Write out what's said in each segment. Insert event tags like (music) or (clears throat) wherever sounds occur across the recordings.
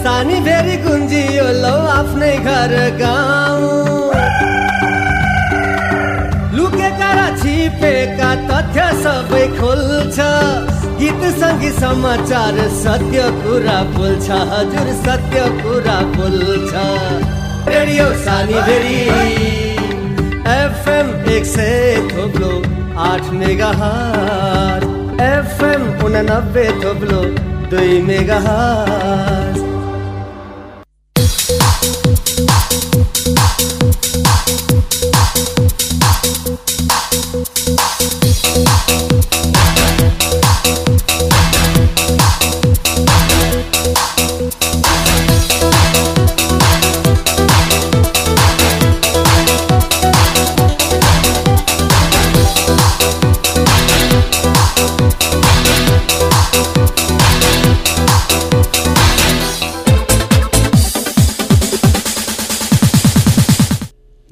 सानी फेरि गुन्जियो लौ आफ्नै घर गाउँ लुकेका र छिपेका तथ्य सबै खोल्छ। गीत सङ्गीत समाचार सत्य कुरा बोल्छ, हजुर सत्य कुरा बोल्छ। रेडियो सानी फेरि एफएम एक सय थोप्लो आठ मेगा एफएम उनानब्बे थोप्लो दुई मेगा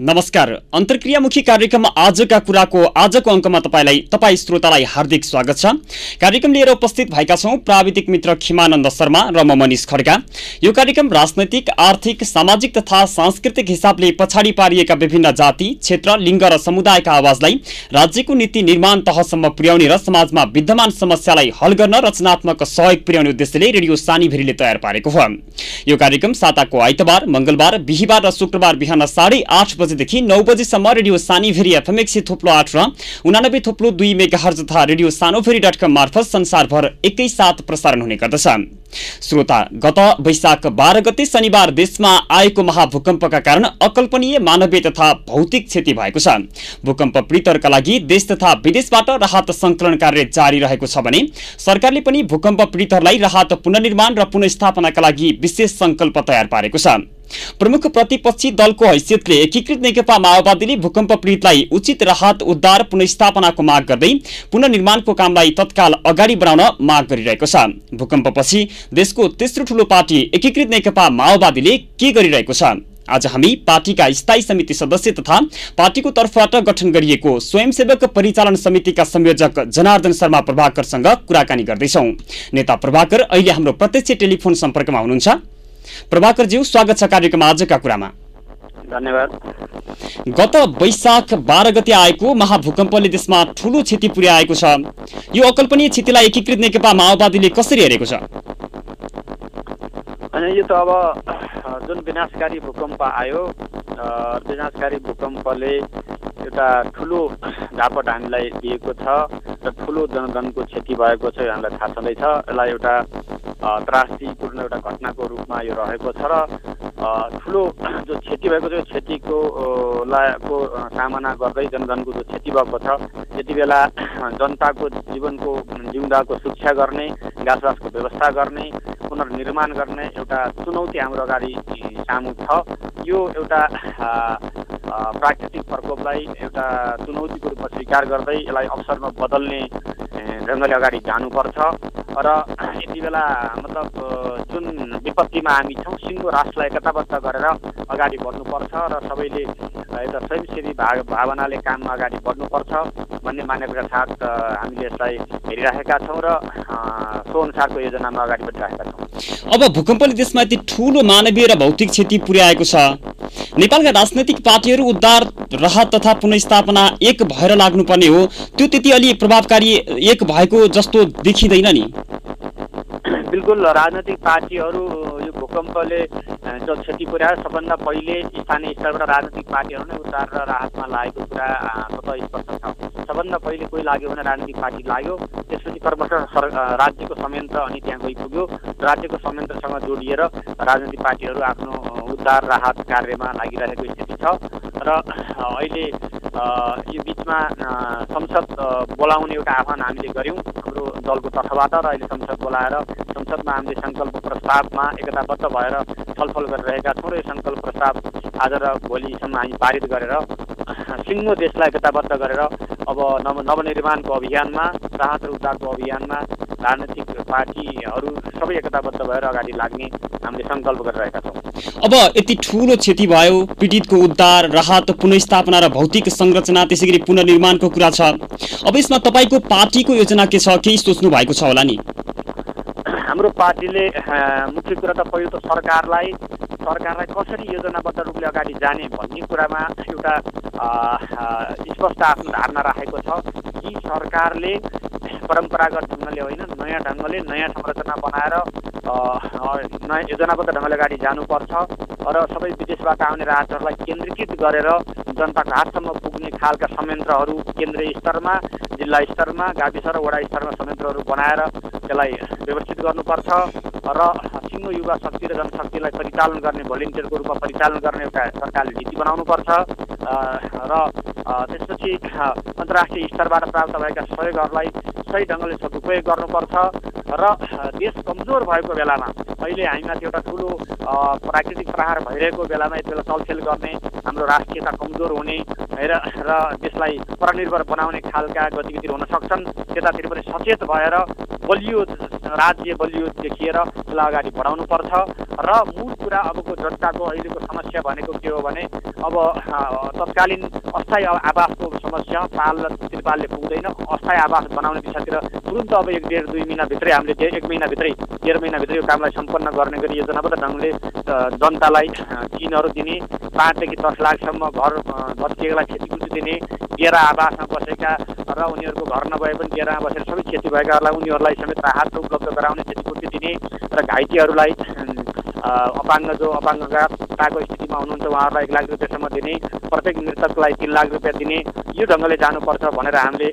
नमस्कार। अन्तर्क्रियामुखी कार्यक्रम आजका कुराको आजको अङ्कमा तपाईँलाई तपाईँ श्रोतालाई हार्दिक स्वागत छ। कार्यक्रम लिएर उपस्थित भएका छौँ प्राविधिक मित्र खिमानन्द शर्मा र म मनिष खड्का। यो कार्यक्रम राजनैतिक आर्थिक सामाजिक तथा सांस्कृतिक हिसाबले पछाडि पारिएका विभिन्न जाति क्षेत्र लिङ्ग र समुदायका आवाजलाई राज्यको नीति निर्माण तहसम्म पुर्याउने र समाजमा विद्यमान समस्यालाई हल गर्न रचनात्मक सहयोग पुर्याउने उद्देश्यले रेडियो सानीभेरीले तयार पारेको हो। यो कार्यक्रम साताको आइतबार मंगलबार बिहिबार र शुक्रबार बिहान साढे आठ बजेदेखि नौ बजीसम्म रेडियो एफएम एक सय थोप्लो आठ र उनानब्बे थोप्लो दुई मेगा तथा रेडियो सानोभेरी डट कम मार्फत संसारभर एकैसाथ प्रसारण हुने गर्दछ। श्रोता गत वैशाख बाह्र गते शनिबार देशमा आएको महाभूकम्पका कारण अकल्पनीय मानवीय तथा भौतिक क्षति भएको छ। भूकम्प पीडितहरूका लागि देश तथा विदेशबाट राहत संकलन कार्य जारी रहेको छ भने सरकारले पनि भूकम्प पीडितहरूलाई राहत पुनर्निर्माण र पुनस्थापनाका लागि विशेष संकल्प तयार पारेको छ। प्रमुख प्रतिपक्षी दलको हैसियतले एकीकृत नेकपा माओवादीले भूकम्प पीडितलाई उचित राहत उद्धार पुनस्थापनाको माग गर्दै पुनर्निर्माणको कामलाई तत्काल अगाडि बढाउन माग गरिरहेको छ। भूकम्पपछि देशको तेस्रो ठूलो पार्टी एकीकृत नेकपा माओवादीले के गरिरहेको छ? आज हामी पार्टीका स्थायी समिति सदस्य तथा पार्टीको तर्फबाट गठन गरिएको स्वयंसेवक परिचालन समितिका संयोजक जनार्दन शर्मा प्रभाकरसँग कुराकानी गर्दैछौ। नेता प्रभाकर अहिले हाम्रो प्रत्यक्ष टेलिफोन सम्पर्कमा हुनुहुन्छ। प्रभाकरज्यू स्वागत छ कार्यक्रम आजका कुरामा। धन्यवाद। गत वैशाख बाह्र गते आएको महाभूकम्पले देशमा ठूलो क्षति पुर्याएको छ। यो अकल्पनीय क्षतिलाई एकीकृत नेकपा माओवादीले कसरी हेरेको छ? अनि यो त अब जुन विनाशकारी भूकम्प आयो विनाशकारी भूकम्पले एउटा ठुलो झापट हामीलाई दिएको छ र ठुलो जनधनको क्षति भएको छ यो हामीलाई थाहा छँदैछ। यसलाई एउटा त्रासदीपूर्ण एउटा घटनाको रूपमा यो रहेको छ र ठुलो जो क्षति भएको छ यो क्षतिको को सामना गर्दै जनधनको जो क्षति भएको छ त्यति बेला जनताको जीवनको जिउँदाको शिक्षा गर्ने घाँसबासको व्यवस्था गर्ने पुनर्निर्माण गर्ने एउटा चुनौती हाम्रो अगाडि सामु छ। यो एउटा प्राकृतिक प्रकोपलाई एउटा चुनौतीको रूपमा स्वीकार गर्दै यसलाई अवसरमा बदल्ने ढङ्गले अगाडि जानुपर्छ। र यति बेला मतलब जुन विपत्तिमा हामी छौँ सिङ्गो राष्ट्रलाई एकताबद्ध गरेर अगाडि बढ्नुपर्छ र सबैले एउटा स्वयंसेवी भाग भावनाले काममा अगाडि बढ्नुपर्छ भन्ने मान्यताका साथ हामीले यसलाई हेरिराखेका छौँ र सो अनुसारको योजनामा अगाडि बढिरहेका छौँ। अब भूकम्पले देशमा यति ठुलो मानवीय र भौतिक क्षति पुर्याएको छ। नेपालका राजनैतिक पार्टीहरू उद्धार राहत तथा पुनस्थापना एक भएर लाग्नुपर्ने हो। त्यो त्यति अलि प्रभावकारी एक भएको जस्तो देखिँदैन नि। बिल्कुल राजनैतिक पार्टीहरू भूकम्पले जो क्षति पुर्यायो सबभन्दा पहिले स्थानीय स्तरबाट राजनैतिक पार्टीहरू नै उद्धार र राहतमा लागेको कुरा स्वतः स्पष्ट छ। सबभन्दा पहिले कोही लाग्यो भने राजनीतिक पार्टी लाग्यो। त्यसपछि कर्मश सर राज्यको संयन्त्र अनि त्यहाँ गइपुग्यो। राज्यको संयन्त्रसँग जोडिएर राजनीतिक पार्टीहरू आफ्नो उद्धार राहत कार्यमा लागिरहेको स्थिति छ। र अहिले यो बिचमा संसद बोलाउने एउटा आह्वान हामीले गऱ्यौँ हाम्रो दलको तर्फबाट। र अहिले संसद बोलाएर संसदमा हामीले सङ्कल्प प्रस्तावमा एकताबद्ध भएर छलफल गरिरहेका छौँ र सङ्कल्प प्रस्ताव आज र भोलिसम्म हामी पारित गरेर सिङ्गो देशलाई एकताबद्ध गरेर अब नव नवनिर्माणको अभियानमा राहत र उद्धारको अभियानमा राजनैतिक पार्टीहरू सबै एकताबद्ध भएर अगाडि लाग्ने हामीले सङ्कल्प गरिरहेका छौँ। अब यति ठुलो क्षति भयो पीडितको उद्धार राहत पुनस्थापना र भौतिक संरचना त्यसै पुनर्निर्माणको कुरा छ। अब यसमा तपाईँको पार्टीको योजना के छ केही सोच्नु भएको छ होला नि? हाम्रो पार्टीले मुख्य कुरा त पहिलो त सरकारलाई सरकारलाई कसरी योजनाबद्ध रूपले अगाडि जाने भन्ने कुरामा एउटा स्पष्ट आफ्नो धारणा राखेको छ कि सरकारले परम्परागत ढङ्गले होइन नयाँ ढङ्गले नयाँ संरचना बनाएर नयाँ योजनाबद्ध ढङ्गले अगाडि जानुपर्छ। र सबै विदेशबाट आउने राहतहरूलाई केन्द्रीकृत गरेर जनताको हातसम्म पुग्ने खालका संयन्त्रहरू केन्द्रीय स्तरमा जिल्ला स्तरमा गाविस र वडा स्तरमा संयन्त्रहरू बनाएर त्यसलाई व्यवस्थित गर्नुपर्छ र सिङ्गो युवा शक्ति र जनशक्तिलाई परिचालन गर्ने भोलिन्टियरको रूपमा परिचालन गर्ने एउटा सरकारले नीति बनाउनुपर्छ। र त्यसपछि अन्तर्राष्ट्रिय स्तरबाट प्राप्त भएका सहयोगहरूलाई सही ढङ्गले सदुपयोग गर्नुपर्छ। र देश कमजोर भएको बेलामा अहिले हामीमाथि एउटा ठुलो प्राकृतिक प्रहार भइरहेको बेलामा यति बेला चलखेल गर्ने हाम्रो राष्ट्रियता कमजोर हुने र र देशलाई परनिर्भर बनाउने खालका गतिविधिहरू हुन सक्छन्। त्यतातिर पनि सचेत भएर बलियो राज्य बलियो देखिएर त्यसलाई अगाडि बढाउनुपर्छ र मूल कुरा अबको जनताको अहिलेको समस्या भनेको के हो भने अब तत्कालीन अस्थायी आवासको समस्या पाल र त्रिपालले पुग्दैन। अस्थायी आवास बनाउने दिशातिर तुरन्त अब एक डेढ दुई महिनाभित्रै हामीले डे- एक महिनाभित्रै डेढ महिनाभित्रै यो कामलाई सम्पन्न गर्ने गरी योजनाबद्ध ढङ्गले जनतालाई अ, टिनहरू दिने पाँचदेखि दस लाखसम्म घर बस्तीहरूलाई क्षतिपूर्ति दिने डेरा आवासमा बसेका र उनीहरूको घर नभए पनि डेरामा बसेर सबै क्षति भएकाहरूलाई उनीहरूलाई समेत राहत उपलब्ध गराउने क्षतिपूर्ति दिने र घाइतेहरूलाई अपाङ्ग जो अपाङ्गताको स्थितिमा हुनुहुन्छ उहाँहरूलाई एक लाख रुपियाँसम्म दिने प्रत्येक मृतकलाई तिन लाख रुपियाँ दिने यो ढङ्गले जानुपर्छ भनेर हामीले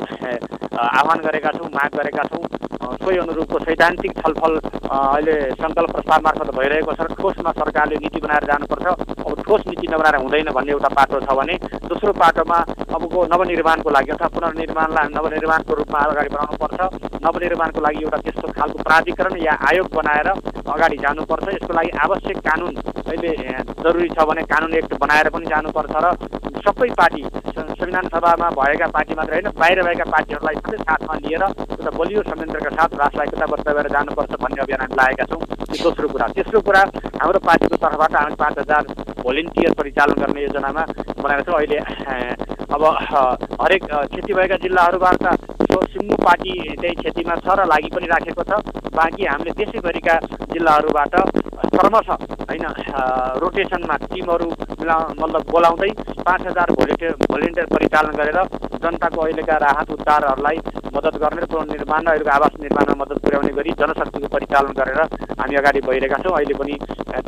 आह्वान गरेका छौँ माग गरेका छौँ। सोही अनुरूपको सैद्धान्तिक छलफल अहिले सङ्कल्प प्रस्ताव मार्फत भइरहेको छ ठोसमा सरकारले नीति बनाएर जानुपर्छ। अब ठोस नीति नबनाएर हुँदैन भन्ने एउटा पाटो छ भने दोस्रो पाटोमा अबको नवनिर्माणको लागि अथवा पुनर्निर्माणलाई नवनिर्माणको रूपमा अगाडि बढाउनुपर्छ। नवनिर्माणको लागि एउटा त्यस्तो खालको प्राधिकरण या आयोग बनाएर अगाडि जानुपर्छ। यसको लागि आवश्यक कानुन अहिले जरुरी छ भने कानुन एक्ट बनाएर पनि जानुपर्छ र सबै पार्टी संविधान सभामा भएका पार्टी मात्र होइन बाहिर भएका पार्टीहरूलाई सबै साथमा लिएर एउटा बलियो संयन्त्रका साथ राष्ट्रलाई एकताबद्ध गरेर जानुपर्छ भन्ने अभियान हामी लागेका छौँ। यो दोस्रो कुरा। तेस्रो कुरा हाम्रो पार्टीको तर्फबाट हामी पाँच हजार भोलिन्टियर परिचालन गर्ने योजनामा बनाएका छौँ। अहिले अब हरेक क्षति भएका जिल्लाहरूबाट सिङ्गो पार्टी त्यही क्षतिमा छ र लागि पनि राखेको छ बाँकी हामीले देशैभरिका जिल्लाहरूबाट क्रमशः होइन रोटेसनमा टिमहरू मिला मतलब बोलाउँदै पाँच हजार भोलिन्टियर भोलिन्टियर परिचालन गरेर जनताको अहिलेका राहत उद्धारहरूलाई मद्दत गर्ने र पुनर्निर्माण र अहिलेको आवास निर्माणमा मद्दत पुर्याउने गरी जनशक्तिको परिचालन गरेर हामी अगाडि बढिरहेका छौँ। अहिले पनि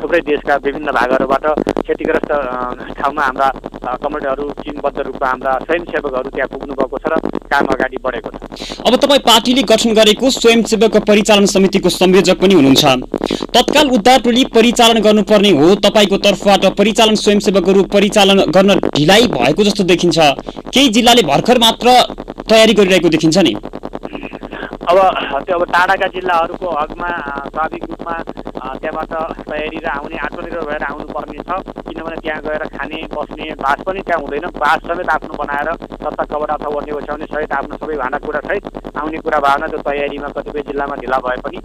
थुप्रै देशका विभिन्न भागहरूबाट क्षतिग्रस्त ठाउँमा हाम्रा अ, कमिटीहरू टिमबद्ध रूपमा हाम्रा स्वयंसेवकहरू त्यहाँ पुग्नु भएको छ र काम अगाडि बढेको छ। अब तपाईँ पार्टीले गठन गरेको स्वयंसेवक परिचालन समितिको संयोजक पनि हुनुहुन्छ। तत्काल उद्धार टोली परिचालन गर्नुपर्ने हो। तपाईँको तर्फबाट परिचालन स्वयंसेवकहरू परिचालन गर्न ढिलाइ भएको जस्तो देखिन्छ। केही जिल्लाले भर्खर मात्र तयारी गरिरहेको देखिन्छ नि। अब त्यो अब टाढाका जिल्लाहरूको हकमा स्वाभाविक रूपमा त्यहाँबाट तयारी र आउने आत्मनिर्भर भएर आउनुपर्ने छ। किनभने त्यहाँ गएर खाने बस्ने बास पनि त्यहाँ हुँदैन। बास समेत आफ्नो बनाएर सत्ता कबर अथवा ओछ्याउने सहित आफ्नो सबै भाँडाकुँडा सहित आउने कुरा भावना त्यो तयारीमा कतिपय जिल्लामा ढिला भए पनि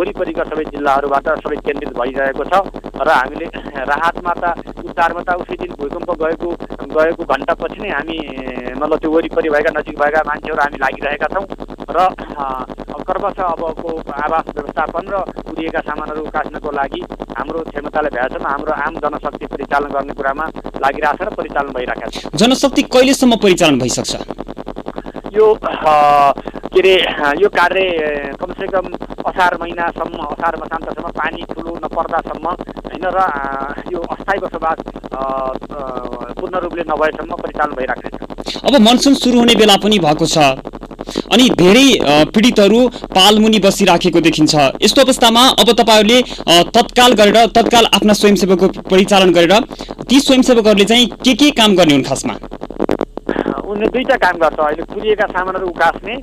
वरिपरिका सबै जिल्लाहरूबाट सबै केन्द्रित भइरहेको छ। र हामीले राहतमा त उद्धारमा त उसी दिन भूकम्प गएको गएको घन्टापछि नै हामी मतलब त्यो वरिपरि भएका नजिक भएका मान्छेहरू हामी लागिरहेका छौँ। र क्रमशः अबको आवास व्यवस्थापन र उडिएका सामानहरू उकास्नको लागि हाम्रो क्षमताले भएसम्म हाम्रो आम जनशक्ति परिचालन गर्ने कुरामा लागिरहेछ र परिचालन भइरहेका छ। जनशक्ति कहिलेसम्म परिचालन भइसक्छ? यो के अरे यो कार्य कमसेकम असार महिनासम्म असार मसान्तसम्म पानी ठुलो नपर्दासम्म होइन र यो अस्थायी बसोबास पूर्ण रूपले नभएसम्म परिचालन भइराख्नेछ अब मनसुन सुरु हुने बेला पनि भएको छ। अनि धेरै पीडितहरू पालमुनि बसिराखेको देखिन्छ। यस्तो अवस्थामा अब तपाईँहरूले तत्काल गरेर तत्काल आफ्ना स्वयंसेवकको परिचालन गरेर ती स्वयंसेवकहरूले चाहिँ के के काम गर्ने हुन् खासमा? उनले दुईवटा काम गर्छ। अहिले पुरिएका सामानहरू उकास्ने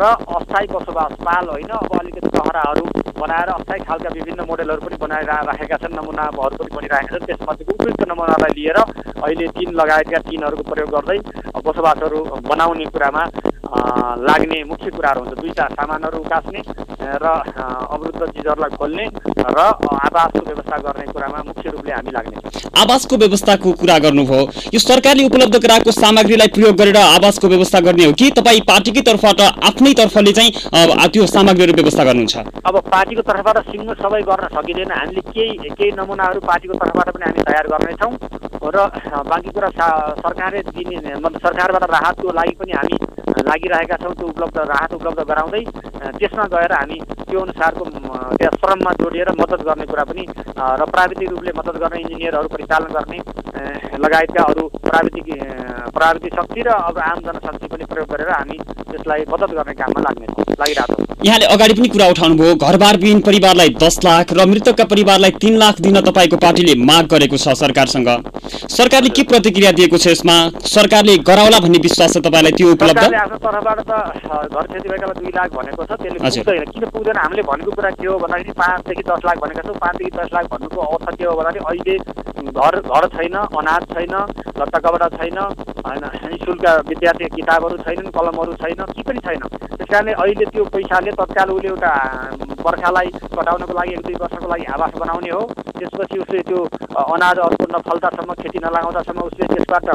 र अस्थायी बसोबास पाल होइन। अब अलिकति चहराहरू बनाएर अस्थायी खालका विभिन्न मोडेलहरू पनि बनाएर राखेका छन्। नमुनाहरू पनि बनिरहेका छन्। त्यसमध्येको उपयुक्त नमुनालाई लिएर अहिले टिन लगायतका टिनहरूको प्रयोग गर्दै बसोबासहरू बनाउने कुरामा लाग्ने मुख्य कुराहरू हुन्छ। दुईवटा सामानहरू उकास्ने र अवरुद्ध चिजहरूलाई खोल्ने र आवासको व्यवस्था गर्ने कुरामा मुख्य रूपले हामी लाग्ने। आवासको व्यवस्थाको कुरा गर्नुभयो। यो सरकारले उपलब्ध गराएको सामग्रीलाई प्रयोग गरेर आवासको व्यवस्था गर्ने हो कि तपाईँ पार्टीकै तर्फबाट आफ्नै तर्फले चाहिँ त्यो सामग्रीहरू व्यवस्था गर्नुहुन्छ? अब पार्टीको तर्फबाट सिङ्गो सबै गर्न सकिँदैन। हामीले केही केही नमुनाहरू पार्टीको तर्फबाट पनि हामी तयार गर्नेछौँ र बाँकी कुरा सरकारले दिने मतलब सरकारबाट राहतको लागि पनि हामी लागिरहेका छौँ त्यो उपलब्ध राहत उपलब्ध गराउँदै त्यसमा गएर हामी त्यो अनुसारको त्यहाँ श्रममा जोडिएर मद्दत गर्ने कुरा पनि र प्राविधिक रूपले मद्दत गर्ने इन्जिनियरहरू परिचालन गर्ने लगायतका अरू प्राविधिक प्राविधिक शक्ति र अब आम जनशक्ति पनि प्रयोग गरेर हामी त्यसलाई मद्दत गर्ने काममा लाग्नेछौँ लागिरहेको छौँ। यहाँले अगाडि पनि कुरा उठाउनुभयो घरबारविहीन परिवारलाई दस लाख र मृतकका परिवारलाई तिन लाख दिन तपाईँको पार्टीले माग गरेको छ सरकारसँग। सरकारले के प्रतिक्रिया दिएको छ यसमा? सरकारले गराउला भन्ने विश्वास छ तपाईँलाई? त्यो उपलब्ध? आफ्नो तर्फबाट त घर क्षति भएकालाई दुई लाख भनेको छ त्यसले। पुग्दैन किन पुग्दैन हामीले भनेको कुरा के हो भन्दाखेरि पाँचदेखि दस लाख भनेका छौँ। पाँचदेखि दस लाख भन्नुको अर्थ के हो भन्दाखेरि अहिले घर घर छैन अनाज छैन लट्टा कपडा छैन होइन निशुल्क विद्यार्थी किताबहरू छैनन् कलमहरू छैन के पनि छैन। त्यस कारणले अहिले त्यो पैसाले तत्काल उसले एउटा बर्खालाई कटाउनको लागि एक दुई वर्षको लागि आवास बनाउने हो। त्यसपछि उसले त्यो अनाज अर्को नफल्दासम्म खेती नलागाउँदासम्म उसले त्यसबाट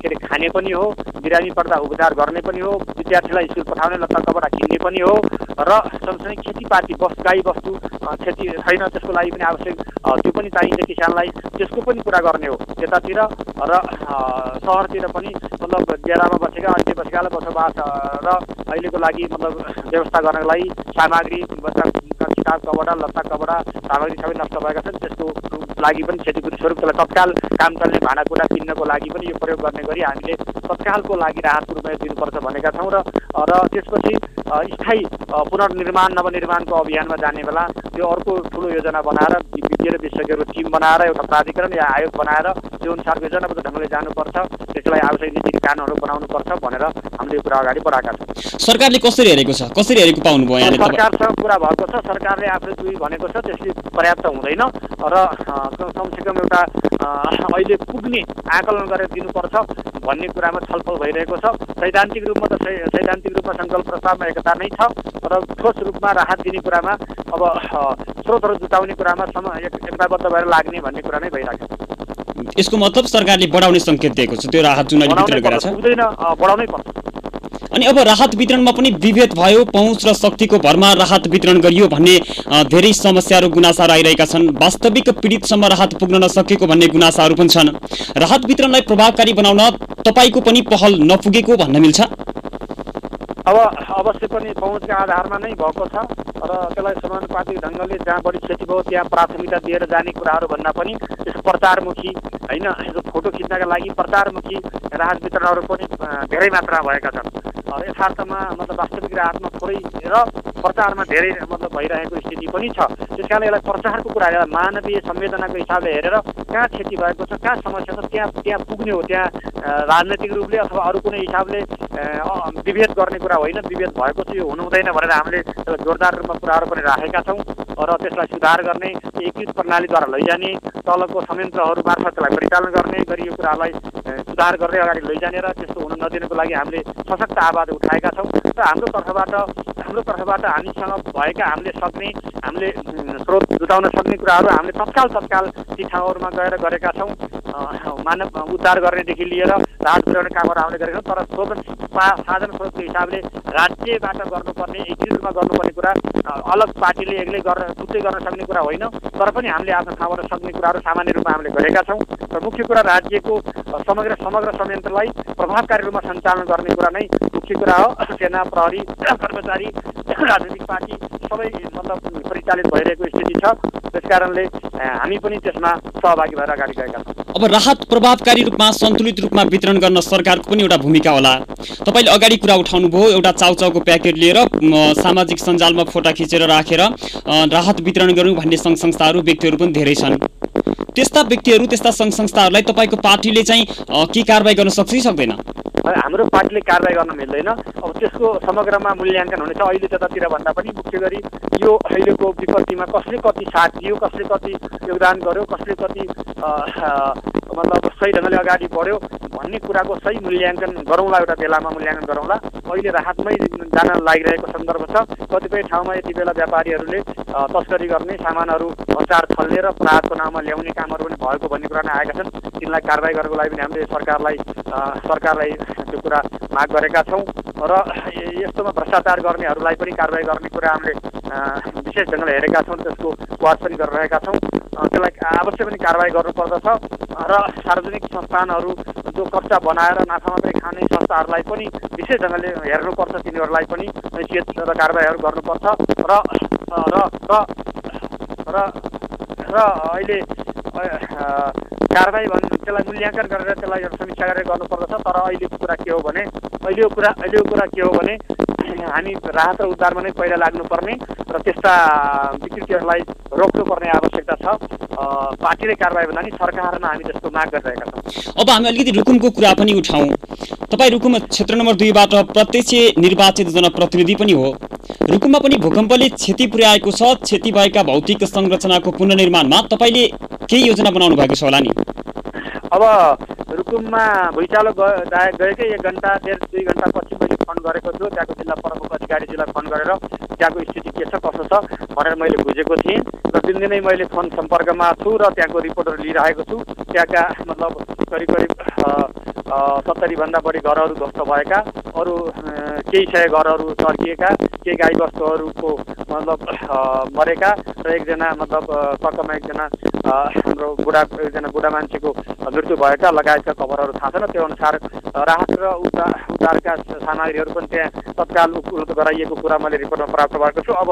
के अरे खाने पनि हो बिरामी पर्दा उपचार गर्ने पनि हो विद्यार्थीलाई स्कुल पठाउने लत्ता कपडा किन्ने पनि हो र सँगसँगै खेतीपाती बस गाई बस्तु अ, खेती छैन त्यसको लागि पनि आवश्यक त्यो पनि चाहिन्छ किसानलाई त्यसको पनि कुरा गर्ने हो। त्यतातिर र सहरतिर पनि मतलब डेरामा बसेका अहिले बसेकालाई बसोबास र अहिलेको लागि मतलब व्यवस्था गर्नको लागि सामग्री किताब कपडा लत्ता कपडा सामग्री सबै नष्ट भएका छन्। त्यसको लागि पनि क्षतिपूर्ति स्वरूप त्यसलाई तत्काल काम चल्ने भाँडाकुँडा किन्नको लागि पनि यो प्रयोग गर्ने गरी हामीले तत्कालको लागि राहतको रूपमा दिनुपर्छ भनेका छौँ र र त्यसपछि स्थायी पुनर्निर्माण नवनिर्माणको अभियानमा जाने बेला त्यो अर्को ठुलो योजना बनाएर विज्ञ र विशेषज्ञहरू टिम बनाएर एउटा प्राधिकरण या आयोग बनाएर त्यो अनुसारको योजनाबद्ध ढङ्गले जानुपर्छ त्यसलाई आवश्यक नीति कानुनहरू बनाउनुपर्छ भनेर हामीले यो कुरा अगाडि बढाएका छौँ। सरकारले कसरी हेरेको छ? कसरी हेरेको पाउनुभयो सरकारसँग कुरा भएको छ सरकारले आफूले दुई भनेको छ त्यसले पर्याप्त हुँदैन र कमसेकम एउटा अहिले पुग्ने आकलन गरेर दिनुपर्छ भन्ने कुरामा छलफल भइरहेको छ। सैद्धान्तिक रूपमा त सैद्धान्तिक रूपमा सङ्कल्प प्रस्तावमा एकता नै छ र ठोस रूपमा राहत दिने कुरामा अब स्रोतहरू जुटाउने कुरामा सम एक- एकताबद्ध भएर लाग्ने भन्ने कुरा नै भइरहेको छ। यसको मतलब सरकारले बढाउने सङ्केत दिएको छ त्यो राहत जुन अहिले बढाउनै पर्छ। अनि अब राहत वितरणमा पनि विभेद भयो पहुँच र शक्तिको भरमा राहत वितरण गरियो भन्ने धेरै समस्याहरू गुनासाहरू आइरहेका छन्। वास्तविक पीडितसम्म राहत पुग्न नसकेको भन्ने गुनासाहरू पनि छन्। राहत वितरणलाई प्रभावकारी बनाउन तपाईँको पनि पहल नपुगेको भन्न मिल्छ? अब अवश्य पनि पहुँचका आधारमा नै भएको छ। र त्यसलाई समानुपातिक ढङ्गले जहाँ बढी क्षति भयो त्यहाँ प्राथमिकता दिएर जाने कुराहरू भन्दा पनि यसो प्रचारमुखी होइन यसो फोटो खिच्नका लागि प्रचारमुखी राहत वितरणहरू पनि धेरै मात्रामा भएका छन्। यथार्थमा मतलब वास्तविक राहतमा थोरै र प्रचारमा धेरै मतलब भइरहेको स्थिति पनि छ। त्यस कारणले यसलाई प्रचारको कुरा यसलाई मानवीय संवेदनाको हिसाबले हेरेर कहाँ क्षति भएको छ कहाँ समस्या छ त्यहाँ त्यहाँ पुग्ने हो त्यहाँ राजनैतिक रूपले अथवा अरू कुनै हिसाबले विभेद गर्ने कुरा होइन विभेद भएको छ यो हुनु हुँदैन भनेर हामीले जोरदार रूपमा कुराहरू पनि राखेका छौँ र त्यसलाई सुधार गर्ने एकीकृत प्रणालीद्वारा लैजाने तलको संयन्त्रहरू मार्फत त्यसलाई परिचालन गर्ने गरी यो कुरालाई सुधार गर्दै अगाडि लैजाने र त्यस्तो हुन नदिनको लागि हामीले सशक्त आवाज उठाएका छौँ। र हाम्रो तर्फबाट हाम्रो तर्फबाट हामीसँग भएका हामीले सक्ने हामीले स्रोत जुटाउन सक्ने कुराहरू हामीले तत्काल तत्काल ती ठाउँहरूमा गएर गरेका छौँ। मानव उद्धार गर्नेदेखि लिएर राहत पुर्याउने कामहरू हामीले गरेका छौँ। तर स्रोत साधन स्रोतको हिसाबले राज्यबाट गर्नुपर्ने एकीकृत रूपमा गर्नुपर्ने कुरा अलग पार्टीले एक्लै गर्न छुट्टै गर्न सक्ने कुरा होइन। तर पनि हामीले आफ्नो ठाउँबाट सक्ने कुराहरू सामान्य रूपमा हामीले गरेका छौँ र मुख्य कुरा राज्यको समग्र समग्र संयन्त्रलाई प्रभावकारी रूपमा सञ्चालन गर्ने कुरा नै मुख्य कुरा हो। सेना प्रहरी कर्मचारी राजनीतिक पार्टी सबै मतलब परिचालित भइरहेको स्थिति छ। त्यस कारणले अ, हामी पनि त्यसमा सहभागी भएर अगाडि गएका छौँ। अब राहत प्रभावकारी रूपमा सन्तुलित रूपमा वितरण गर्न सरकारको पनि एउटा भूमिका होला। तपाईँले अगाडि कुरा उठाउनुभयो एउटा चाउचाउको प्याकेट लिएर सामाजिक सञ्जालमा फोटा खिचेर राखेर राहत वितरण गरौँ भन्ने सङ्घ संस्थाहरू व्यक्तिहरू पनि धेरै छन्। त्यस्ता व्यक्तिहरू त्यस्ता सङ्घ संस्थाहरूलाई तपाईँको पार्टीले चाहिँ के कारवाही गर्न सक्छ कि सक्दैन? हाम्रो पार्टीले कारवाही गर्न मिल्दैन। अब त्यसको समग्रमा मूल्याङ्कन हुनेछ। अहिले त्यतातिर भन्दा पनि मुख्य गरी यो अहिलेको विपत्तिमा कसले कति साथ दियो कसले कति योगदान गर्यो कसले कति मतलब सही ढङ्गले अगाडि बढ्यो भन्ने कुराको सही मूल्याङ्कन गरौँला एउटा बेलामा मूल्याङ्कन गरौँला। अहिले राहतमै जान लागिरहेको सन्दर्भ छ। कतिपय ठाउँमा यति बेला व्यापारीहरूले तस्करी गर्ने सामानहरू भ्रष्टाचार छल्ने र राहतको नाममा ल्याउने कामहरू पनि भएको भन्ने कुरा नै आएका छन्। तिनलाई कारवाही गर्नको लागि पनि हामीले सरकारलाई सरकारलाई त्यो कुरा माग गरेका छौँ र यस्तोमा भ्रष्टाचार गर्नेहरूलाई पनि कारवाही गर्ने कुरा हामीले विशेष ढङ्गले हेरेका छौँ त्यसको वाच पनि गरिरहेका छौँ। त्यसलाई अवश्य पनि कारवाही गर्नुपर्दछ र सार्वजनिक संस्थानहरू जो कच्चा बनाएर नाफा मात्रै खाने संस्थाहरूलाई पनि विशेष ढङ्गले हेर्नुपर्छ तिनीहरूलाई पनि हैसियत र कारवाहीहरू गर्नुपर्छ र र र र अहिले कारवाही भन् त्यसलाई मूल्याङ्कन गरेर त्यसलाई समीक्षा गरेर गर्नुपर्दछ। तर अहिलेको कुरा के हो भने अहिलेको कुरा अहिलेको कुरा के हो भने हामी राहत र उद्धारमा नै पहिला लाग्नुपर्ने र त्यस्ता विकृतिहरूलाई रोक्नुपर्ने आवश्यकता छ। पार्टीले कारवाही भन्दा नि सरकारमा हामी त्यसको माग गरिरहेका छौँ। अब हामी अलिकति रुकुमको कुरा पनि उठाउँ। तपाईँ रुकुम क्षेत्र नम्बर दुईबाट प्रत्यक्ष निर्वाचित जनप्रतिनिधि पनि हो। रुकुममा पनि भूकम्पले क्षति पुर्याएको छ क्षति भएका भौतिक संरचनाको पुनर्निर्माणमा तपाईँले केही योजना बनाउनु भएको छ होला नि? अब रुकुममा भुइँचालो गए- गएकै एक घन्टा डेढ दुई घन्टा पछि मैले फोन गरेको छु त्यहाँको जिल्ला प्रमुख अधिकारीजीलाई फोन गरेर त्यहाँको स्थिति के छ कसो छ भनेर मैले बुझेको थिएँ। र दिनदिनै मैले फोन सम्पर्कमा छु र त्यहाँको रिपोर्टहरू लिइरहेको छु। त्यहाँका मतलब करिब करिब सत्तरीभन्दा बढी घरहरू ध्वस्त भएका अरू केही सय घरहरू चर्किएका केही गाईबस्तुहरूको मतलब मरेका र एकजना मतलब टक्कमा एकजना हाम्रो बुढा एकजना बुढा मान्छेको मृत्यु भएका लगायतका खबरहरू थाहा छन्। त्यो अनुसार राहत र उद्धार उद्धारका सामग्रीहरू पनि त्यहाँ तत्काल उपलब्ध गराइएको कुरा मैले रिपोर्टमा प्राप्त भएको छु। अब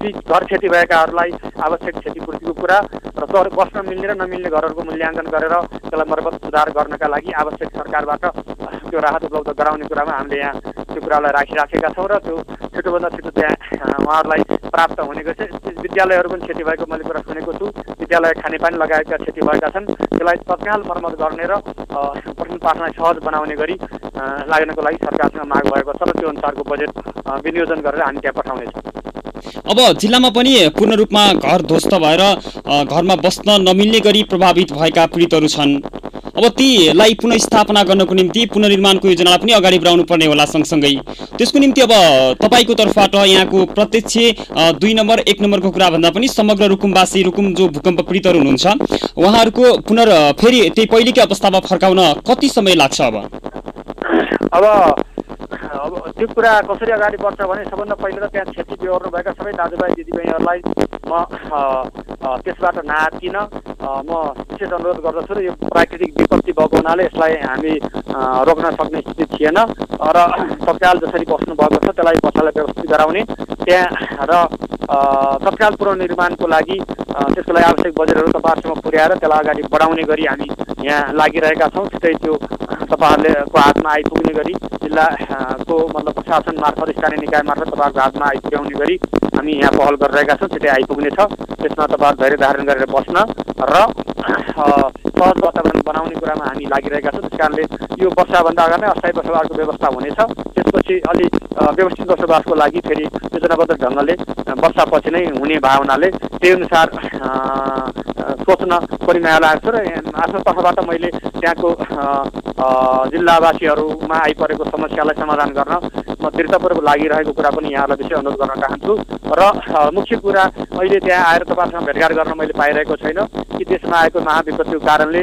ती घर क्षति भएकाहरूलाई आवश्यक क्षतिपूर्तिको कुरा र तर बस्न मिल्ने र नमिल्ने घरहरूको मूल्याङ्कन गरेर त्यसलाई मर्मत सुधार गर्नका लागि आवश्यक सरकारबाट त्यो राहत उपलब्ध गराउने कुरामा हामीले यहाँ त्यो कुरालाई राखिराखेका छौँ र त्यो छिटोभन्दा छिटो त्यहाँ उहाँहरूलाई प्राप्त हुने गर्छ। विद्यालयहरू पनि क्षति भएको मैले कुरा सुनेको छु। विद्यालय खानेपानी लगायतका क्षति भएका छन्। त्यसलाई तत्काल मर्मत गर्ने र पठन पाठनलाई सहज बनाउने गरी लाग्नको लागि सरकारसँग माग भएको छ र त्यो अनुसारको बजेट विनियोजन गरेर हामी त्यहाँ पठाउनेछौँ। अब जिल्लामा पनि पूर्ण रूपमा घर ध्वस्त भएर घरमा बस्न नमिल्ने गरी प्रभावित भएका पीडितहरू छन्। अब तीलाई पुनस्थापना गर्नको निम्ति पुनर्निर्माणको योजनालाई पनि अगाडि बढाउनु पर्ने होला सँगसँगै। त्यसको निम्ति अब तपाईँको तर्फबाट यहाँको प्रत्यक्ष दुई नम्बर एक नम्बरको कुरा भन्दा पनि समग्र रुकुमवासी रुकुम जो भूकम्प पीडितहरू हुनुहुन्छ। उहाँहरूको पुनर् फेरि त्यही पहिलेकै अवस्थामा फर्काउन कति समय लाग्छ अब? अब त्यो कुरा कसरी अगाडि बढ्छ भने सबभन्दा पहिला त त्यहाँ क्षति बेहोर्नुभएका सबै दाजुभाइ दिदीबहिनीहरूलाई म त्यसबाट नआत्तिन अ, म विशेष अनुरोध गर्दछु र यो प्राकृतिक विपत्ति भएको हुनाले यसलाई हामी रोक्न सक्ने स्थिति थिएन र तत्काल जसरी बस्नुभएको छ त्यसलाई बसालाई व्यवस्थित गराउने त्यहाँ र तत्काल पुनर्निर्माणको लागि त्यसको लागि आवश्यक बजेटहरू तपाईँहरूसँग पुर्याएर त्यसलाई अगाडि बढाउने गरी हामी यहाँ लागिरहेका छौँ। छिटै त्यो तपाईँहरूले को हातमा आइपुग्ने गरी जिल्ला अ, को मतलब प्रशासन मार्फत स्थानीय निकाय मार्फत तपाईँहरूको हातमा आइपुर्याउने गरी हामी यहाँ पहल गरिरहेका छौँ। छिटै आइपुग्नेछ त्यसमा तपाईँहरू धैर्य धारण गरेर बस्न र सहज वातावरण बनाउने कुरामा हामी लागिरहेका छौँ। त्यस कारणले यो वर्षाभन्दा अगाडि नै अस्थायी बसोबासको व्यवस्था हुनेछ। त्यसपछि अलि व्यवस्थित बसोबासको लागि फेरि योजनाबद्ध ढङ्गले वर्षापछि नै हुने भावनाले त्यही अनुसार सोच्न परिमाण लाग्छ र यहाँ आफ्नो तर्फबाट मैले त्यहाँको जिल्लावासीहरूमा आइपरेको समस्यालाई समाधान गर्न म दृढतापूर्वक लागिरहेको कुरा पनि यहाँलाई विषय अनुरोध गर्न चाहन्छु। र मुख्य कुरा अहिले त्यहाँ आएर तपाईँहरूसँग भेटघाट गर्न मैले पाइरहेको छैन। कि देशमा आएको महाविपत्तिको कारणले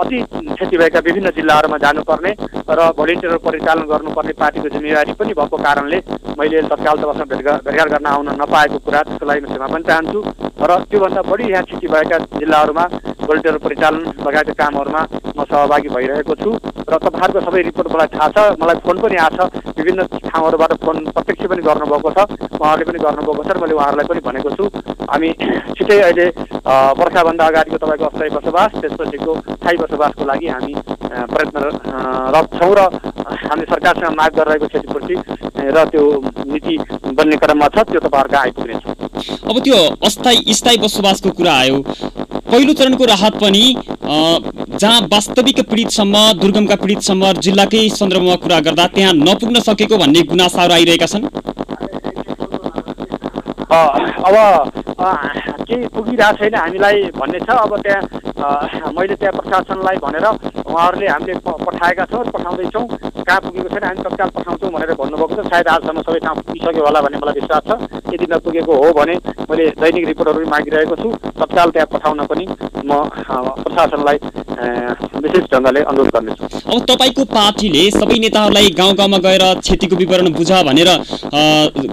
अति क्षति भएका विभिन्न जिल्लाहरूमा जानुपर्ने र भोलिन्टियरहरू परिचालन गर्नुपर्ने पार्टीको जिम्मेवारी पनि भएको कारणले मैले तत्काल तपाईँसँग भेटघाट भेटघाट गर्न आउन नपाएको कुरा त्यसको लागि म क्षमा पनि चाहन्छु। र त्योभन्दा बढी यहाँ क्षति भएका जिल्लाहरूमा भोलिन्टियर परिचालन लगायतका कामहरूमा म सहभागी भइरहेको छु र तपाईँहरूको सबै रिपोर्ट मलाई थाहा छ मलाई फोन पनि आएको छ विभिन्न ठाउँहरूबाट फोन प्रत्यक्ष पनि गर्नुभएको छ उहाँहरूले पनि गर्नुभएको छ र मैले उहाँहरूलाई पनि भनेको छु। हामी छिटै अहिले वर्षाभन्दा अगाडिको तपाईँको अस्थायी बसोबास त्यसपछिको स्थायी बसोबासको लागि हामी प्रयत्नरत छौँ र हामी सरकारसँग माग गरिरहेको क्षतिपूर्ति र त्यो नीति बन्ने क्रममा छ त्यो तपाईँहरूको आइपुग्नेछ। अब त्यो अस्थायी स्थायी बसोबासको कुरा आयो। पहिलो चरणको राहत पनि जहाँ वास्तविक पीडितसम्म दुर्गमका पीडितसम्म जिल्लाकै सन्दर्भमा कुरा गर्दा त्यहाँ नपुग्न सकेको भन्ने गुनासाहरू आइरहेका छन्? अब केही पुगिरहेको छैन। हामीलाई भन्ने छ अब त्यहाँ मैले त्यहाँ प्रशासनलाई भनेर उहाँहरूले हामीले पठाएका छौँ पठाउँदैछौँ। कहाँ पुगेको छैन हामी तत्काल पठाउँछौँ भनेर भन्नुभएको छ। सायद आजसम्म सबै ठाउँ पुगिसक्यो होला भन्ने मलाई विश्वास छ। यदि नपुगेको हो भने मैले दैनिक रिपोर्टहरू मागिरहेको छु। तत्काल त्यहाँ पठाउन पनि म प्रशासनलाई विशेष ढङ्गले अनुरोध गर्नेछु। अब तपाईँको पार्टीले सबै नेताहरूलाई गाउँ गाउँमा गएर क्षतिको विवरण बुझ भनेर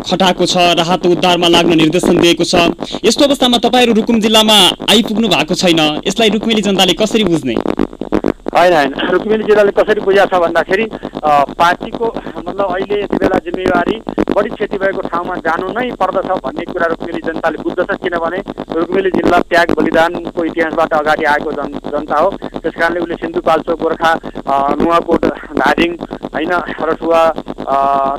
खटाएको छ राहत उद्धारमा लाग्न निर्देशन दिएको छ। यस्तो अवस्थामा तपाईँहरू रुकुम जिल्लामा आइपुग्नु भएको छैन। यसलाई रुक्मेली जनताले कसरी बुझ्ने? होइन होइन। रुक्मिणी जिल्लाले कसरी बुझाएको छ भन्दाखेरि पार्टीको मतलब अहिले यति बेला जिम्मेवारी बढी क्षति भएको ठाउँमा जानु नै पर्दछ भन्ने कुरा रुक्मिणी जनताले बुझ्दछ किनभने रुक्मिणी जिल्ला त्याग बलिदानको इतिहासबाट अगाडि आएको जन जनता हो। त्यस कारणले उसले सिन्धुपाल्चोक गोर्खा नुवाकोट धादिङ होइन रसुवा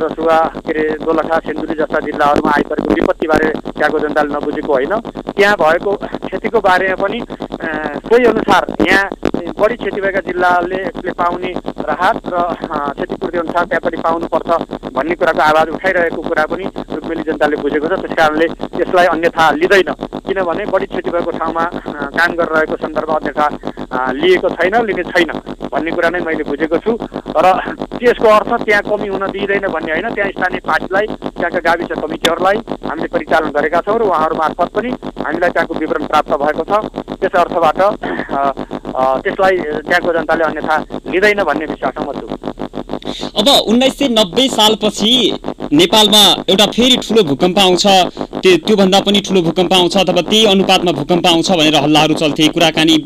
रसुवा के अरे दोलखा सिन्धुली जस्ता जिल्लाहरूमा आइपरेको विपत्तिबारे त्यहाँको जनताले नबुझेको होइन। त्यहाँ भएको क्षतिको बारेमा पनि सोही अनुसार यहाँ बढी क्षति भएका जिल्लाले ले पाउने राहत र क्षतिपूर्ति अनुसार त्यहाँ पनि पाउनुपर्छ भन्ने कुराको आवाज उठाइरहेको कुरा पनि रुक्मेली जनताले बुझेको छ। त्यस कारणले यसलाई अन्यथा लिँदैन। किनभने बढी क्षति भएको ठाउँमा काम गरिरहेको सन्दर्भ अन्यथा लिएको छैन लिने छैन भन्ने कुरा नै मैले बुझेको छु। र त्यसको अर्थ त्यहाँ कमी हुन दिइँदैन भन्ने होइन। त्यहाँ स्थानीय पार्टीलाई त्यहाँका गाविस कमिटीहरूलाई हामीले परिचालन गरेका छौँ र उहाँहरू मार्फत पनि हामीलाई त्यहाँको विवरण प्राप्त भएको छ। त्यस अर्थबाट त्यसलाई त्यहाँको जनताले अन्यथा लिँदैन भन्ने विश्वासमा म छु अब उन्नाइस सय नब्बे सालपछि नेपालमा एउटा फेरि ठुलो भूकम्प आउँछ त्यो त्योभन्दा पनि ठुलो भूकम्प आउँछ अथवा त्यही अनुपातमा भूकम्प आउँछ भनेर हल्लाहरू चल्थे कुराकानी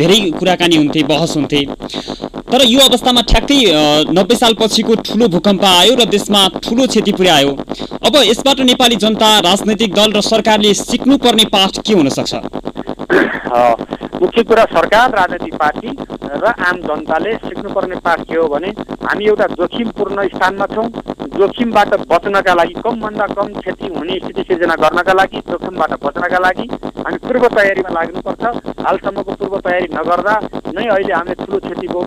धेरै कुराकानी हुन्थे बहस हुन्थे। तर यो अवस्थामा ठ्याक्कै नब्बे सालपछिको ठुलो भूकम्प आयो र देशमा ठुलो क्षति पुर्यायो। अब यसबाट नेपाली जनता राजनैतिक दल र सरकारले सिक्नुपर्ने पाठ के हुन सक्छ? मुख्य कुरा सरकार राजनैतिक पार्टी र आम जनताले सिक्नुपर्ने पाठ के हो भने हामी एउटा जोखिमपूर्ण स्थानमा छौँ। जोखिमबाट बच्नका लागि कमभन्दा कम क्षति हुने स्थिति सिर्जना गर्नका लागि जोखिमबाट बच्नका लागि हामी पूर्व तयारीमा लाग्नुपर्छ। हालसम्मको पूर्व तयारी नगर्दा नै अहिले हामीले ठुलो क्षतिको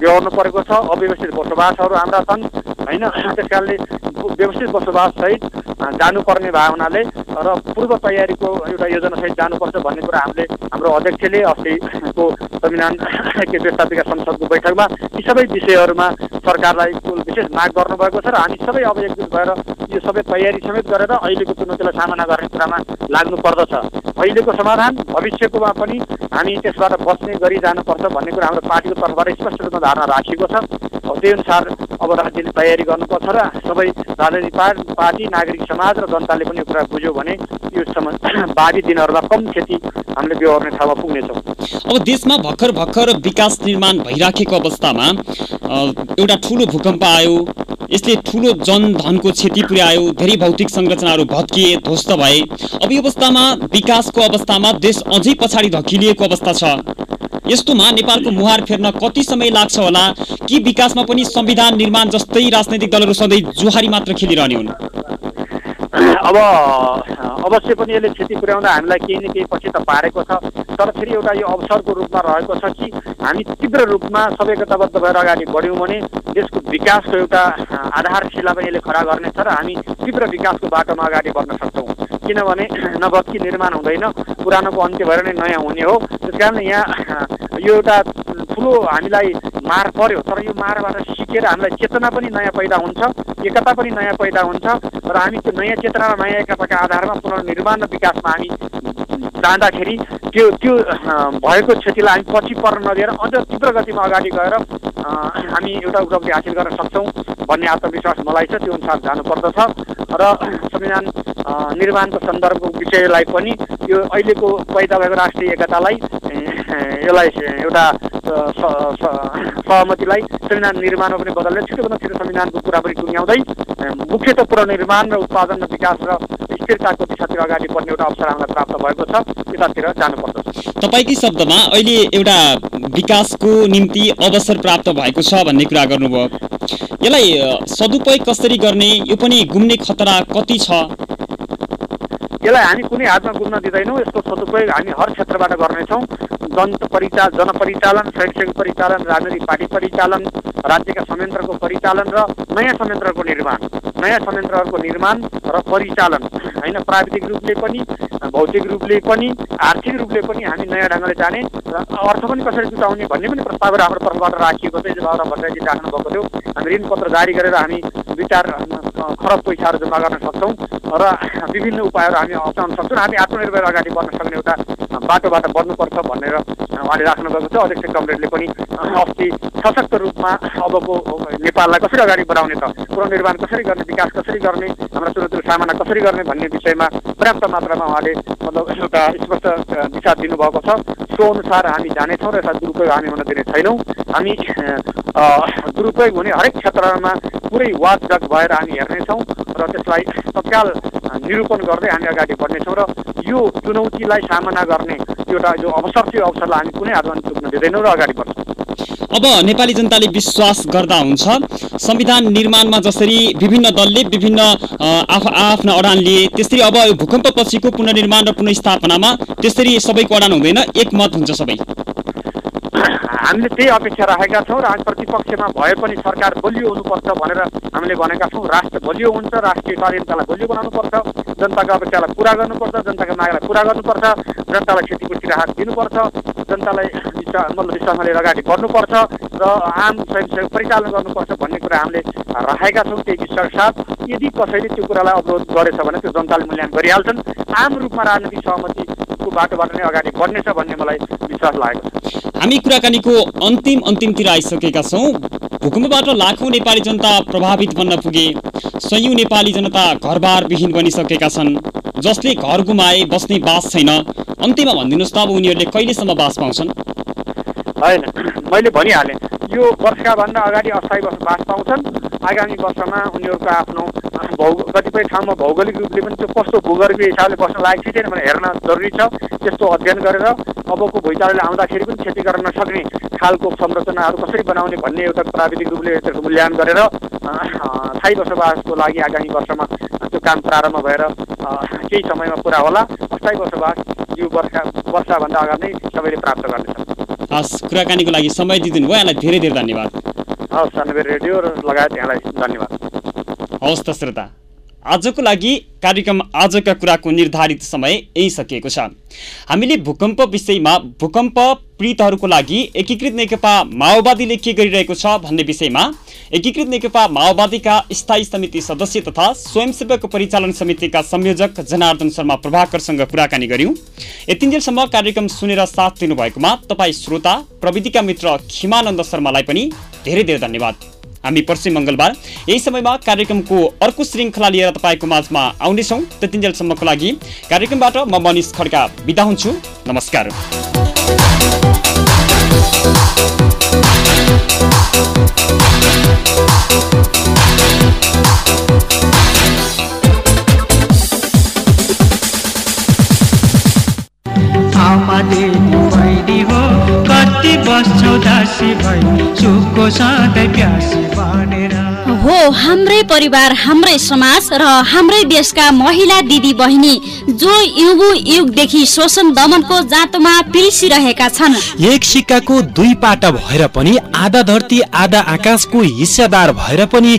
बेहोर्नु परेको छ। अव्यवस्थित बसोबासहरू हाम्रा छन् होइन? त्यस कारणले व्यवस्थित बसोबाससहित जानुपर्ने भावनाले र पूर्व तयारीको एउटा योजनासहित जानुपर्छ भन्ने कुरा हामीले हाम्रो अध्यक्षले अस्तिको संविधान के व्यवस्थापिका संसदको बैठकमा यी सबै विषयहरूमा सरकारलाई विशेष माग गर्नुभएको छ र हामी सबै अब एकजुट भएर यो सबै तयारी समेत गरेर अहिलेको चुनौतीलाई सामना गर्ने कुरामा लाग्नु पर्दछ। अहिलेको समाधान भविष्यकोमा पनि हामी त्यसबाट बच्ने गरी जानुपर्छ भन्ने कुरा हाम्रो पार्टीको तर्फबाट स्पष्ट रूपमा धारणा राखिएको छ। त्यही अनुसार अब राज्यले तयारी गर्नुपर्छ र सबै राजनीतिक पार्टी नागरिक समाज र जनताले पनि यो कुरा बुझ्यो भने यो भावी (clears throat) दिनहरूमा कम क्षति हामीले बेहोर्ने ठाउँमा पुग्नेछौँ। अब देशमा भर्खर भर्खर विकास निर्माण भइराखेको अवस्थामा एउटा ठुलो भूकम्प आयो। यसले ठुलो जनधनको क्षति पुर्यायो धेरै भौतिक संरचनाहरू भत्किए ध्वस्त भए। अब यो अवस्थामा विकासको अवस्थामा देश अझै पछाडि धकिलिएको अवस्था छ। यस्तोमा नेपालको मुहार फेर्न कति समय लाग्छ होला? कि विकासमा पनि संविधान निर्माण जस्तै राजनैतिक दलहरू सधैँ जुहारी मात्र खेलिरहने हुन्? अब अवश्य पनि यसले क्षति पुर्याउँदा हामीलाई केही न केही पछि त पारेको छ। तर फेरि एउटा यो अवसरको रूपमा रहेको छ कि हामी तीव्र रूपमा सबै एकताबद्ध भएर अगाडि बढ्यौँ भने देशको विकासको एउटा आधारशिला पनि यसले खडा गर्नेछ र हामी तीव्र विकासको बाटोमा अगाडि बढ्न सक्छौँ। किनभने (clears throat) नभत्की निर्माण हुँदैन पुरानोको अन्त्य भएर नै नयाँ हुने हो। त्यस यहाँ यो एउटा ठुलो हामीलाई मार पर्यो तर यो मारबाट सिकेर हामीलाई चेतना पनि नयाँ पैदा हुन्छ एकता पनि नयाँ पैदा हुन्छ र हामी त्यो नयाँ चेतना र नयाँ एकताका आधारमा पुनर्निर्माण र विकासमा हामी जाँदाखेरि त्यो त्यो भएको क्षतिलाई हामी पछि पर्न नदिएर अझ तीव्र गतिमा अगाडि गएर हामी एउटा उपलब्धि हासिल गर्न सक्छौँ भन्ने आत्मविश्वास मलाई छ त्यो अनुसार जानुपर्दछ। र संविधान निर्माणको सन्दर्भको विषयलाई पनि यो अहिलेको पैदा भएको राष्ट्रिय एकतालाई यसलाई एउटा सहमतिलाई संविधान निर्माणमा पनि बदलेर छिटोभन्दा छिटो संविधानको कुरा पनि टुङ्ग्याउँदै मुख्यतः पुनर्निर्माण र उत्पादन र विकास र स्थिरताको दिशातिर अगाडि बढ्ने एउटा अवसर हामीलाई प्राप्त भएको छ। त्यतातिर जानुपर्दछ। तपाईँकै शब्दमा अहिले एउटा विकासको निम्ति अवसर प्राप्त भएको छ भन्ने कुरा गर्नुभयो। यसलाई सदुपयोग कसरी गर्ने यो पनि गुम्ने खतरा कति छ? यसलाई हामी कुनै हातमा गुम्न दिँदैनौँ। यसको सदुपयोग हामी हर क्षेत्रबाट गर्नेछौँ। जन परिचाल जनपरिचालन शैक्षिक परिचालन राजनैतिक पार्टी परिचालन राज्यका संयन्त्रको परिचालन र नयाँ संयन्त्रको निर्माण। नयाँ संयन्त्रहरूको निर्माण र परिचालन। होइन प्राविधिक रूपले पनि भौतिक रूपले पनि आर्थिक रूपले पनि हामी नयाँ ढङ्गले जाने र अर्थ पनि कसरी जुटाउने भन्ने पनि प्रस्ताव हाम्रो तर्फबाट राखिएको छ। हिजो बाबा भट्टराईजी राख्नु भएको थियो। हामी ऋणपत्र जारी गरेर हामी दुई चार खरब पैसाहरू जम्मा गर्न सक्छौँ र विभिन्न उपायहरू हामी अप्नाउन सक्छौँ हामी आत्मनिर्भर अगाडि बढ्न सक्ने एउटा बाटोबाट बढ्नुपर्छ भनेर उहाँले राख्नु भएको छ। अध्यक्ष कमरेडले पनि अस्ति सशक्त रूपमा अबको नेपाललाई कसरी अगाडि बढाउने त पुनर्निर्माण कसरी गर्ने विकास कसरी गर्ने हाम्रा चुनौतीहरू सामना कसरी गर्ने भन्ने विषयमा पर्याप्त मात्रामा उहाँले मतलब एउटा स्पष्ट दिशा दिनुभएको छ। सो अनुसार हामी जानेछौँ र यसलाई दुरुपयोग हामी हुन दिने छैनौँ। हामी दुरुपयोग हुने हरेक क्षेत्रमा पुरै वाचडग भएर हामी हेर्नेछौँ र त्यसलाई तत्काल निरूपण गर्दै हामी अगाडि बढ्नेछौँ र यो चुनौतीलाई सामना गर्ने एउटा जो अवसर थियो अवसरलाई हामी कुनै आधारमा चुक्न दिँदैनौँ र अगाडि बढ्छौँ। अब नेपाली जनताले विश्वास गर्दा हुन्छ। संविधान निर्माणमा जसरी विभिन्न दलले विभिन्न अ, आफ आफ्ना अडान लिए त्यसरी अब यो भूकम्प पछिको पुनर्निर्माण र पुनर्स्थापनामा त्यसरी सबैको अडान हुँदैन। एकमत हुन्छ सबै। हामीले त्यही अपेक्षा राखेका छौँ। र हामी प्रतिपक्षमा भए पनि सरकार बलियो हुनुपर्छ भनेर हामीले भनेका छौँ। राष्ट्र बलियो हुन्छ राष्ट्रिय स्वाधीनतालाई बलियो बनाउनुपर्छ। जनताको अपेक्षालाई पुरा गर्नुपर्छ जनताको मागलाई पुरा गर्नुपर्छ। जनतालाई क्षतिपूर्ति राहत दिनुपर्छ। जनतालाई मतलब विश्वासमा लिएर अगाडि बढ्नुपर्छ र आम स्वयंसेवक परिचालन गर्नुपर्छ भन्ने कुरा हामीले राखेका छौँ। त्यही विश्वास साथ यदि कसैले त्यो कुरालाई अवरोध गरेछ भने त्यो जनताले मूल्याङ्कन गरिहाल्छन्। आम रूपमा राजनीतिक सहमतिको बाटोबाट नै अगाडि बढ्नेछ भन्ने मलाई विश्वास लागेको छ। हामी कुराकानीको अन्तिम अन्तिमतिर आइसकेका छौँ। भूकम्पबाट लाखौँ नेपाली जनता प्रभावित बन्न पुगे। सयौँ नेपाली जनता घरबार विहीन बनिसकेका छन्। जसले घर गुमाए बस्ने बास छैन। अन्त्यमा भनिदिनुहोस् त अब उनीहरूले कहिलेसम्म बास पाउँछन्? होइन मैले भनिहालेँ यो वर्षकाभन्दा अगाडि अस्थायी बसोबास पाउँछन्। आगामी वर्षमा उनीहरूको आफ्नो भौ कतिपय ठाउँमा भौगोलिक रूपले पनि त्यो कस्तो भूगर्भीय हिसाबले बस्न लायक छ कि छैन भनेर हेर्न जरुरी छ। त्यस्तो अध्ययन गरेर अबको भुइँचालोले आउँदाखेरि पनि क्षति गर्न नसक्ने खालको संरचनाहरू कसरी बनाउने भन्ने एउटा प्राविधिक रूपले त्यसको मूल्याङ्कन गरेर स्थायी बसोबासको लागि आगामी वर्षमा त्यो काम प्रारम्भ भएर केही समयमा पुरा होला। अस्थायी बसोबास यो वर्षा वर्षाभन्दा अगाडि नै सबैले प्राप्त गर्नेछन् हस् कुराकानीको लागि समय दिइदिनु भयो। यहाँलाई धेरै धेरै धन्यवाद। हवस् रेडियो र लगायत यहाँलाई धन्यवाद। हवस् त श्रोता आजको लागि कार्यक्रम आजका कुराको निर्धारित समय यही सकिएको छ। हामीले भूकम्प विषयमा भूकम्प पीडितहरूको लागि एकीकृत नेकपा माओवादीले के गरिरहेको छ भन्ने विषयमा एकीकृत नेकपा माओवादीका स्थायी समिति सदस्य तथा स्वयंसेवक परिचालन समितिका संयोजक जनार्दन शर्मा प्रभाकरसँग कुराकानी गऱ्यौँ यतिन्जेलसम्म कार्यक्रम सुनेर साथ दिनुभएकोमा तपाईँ श्रोता प्रविधिका मित्र खिमानन्द शर्मालाई पनि धेरै धेरै धन्यवाद। हामी पर्सि मङ्गलबार। यही समयमा कार्यक्रमको अर्को श्रृङ्खला लिएर तपाईँको माझमा आउनेछौँ। त्यतिन्जेलसम्मको लागि कार्यक्रमबाट म मनिष खड्का बिदा हुन्छु। नमस्कार। भई सुखको सधैँ प्यासी बनेर हो हाम्रै परिवार हाम्रै समाज र हाम्रै देशका महिला दिदी बहिनी जो युगु युगदेखि शोषण दमनको जाँतोमा पिल्सिरहेका छन्। एक सिक्काको दुई पाटा भएर पनि आधा धरती आधा आकाशको हिस्सेदार भएर पनि